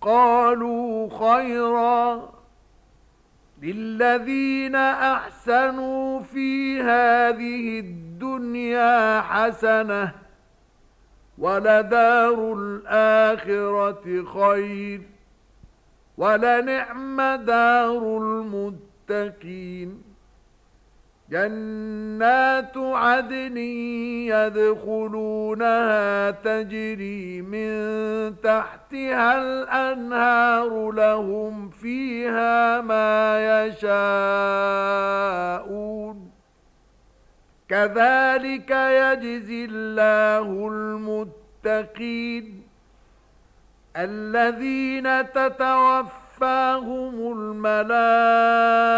قالوا خيرا للذين أحسنوا في هذه الدنيا حسنة ولدار الآخرة خير ولنعم دار المتقين جنات عدن يدخلونها تجري من تحتها الأنهار لهم فيها ما يشاءون. كذلك يجزي الله المتقين. الذين تتوفاهم الملائكة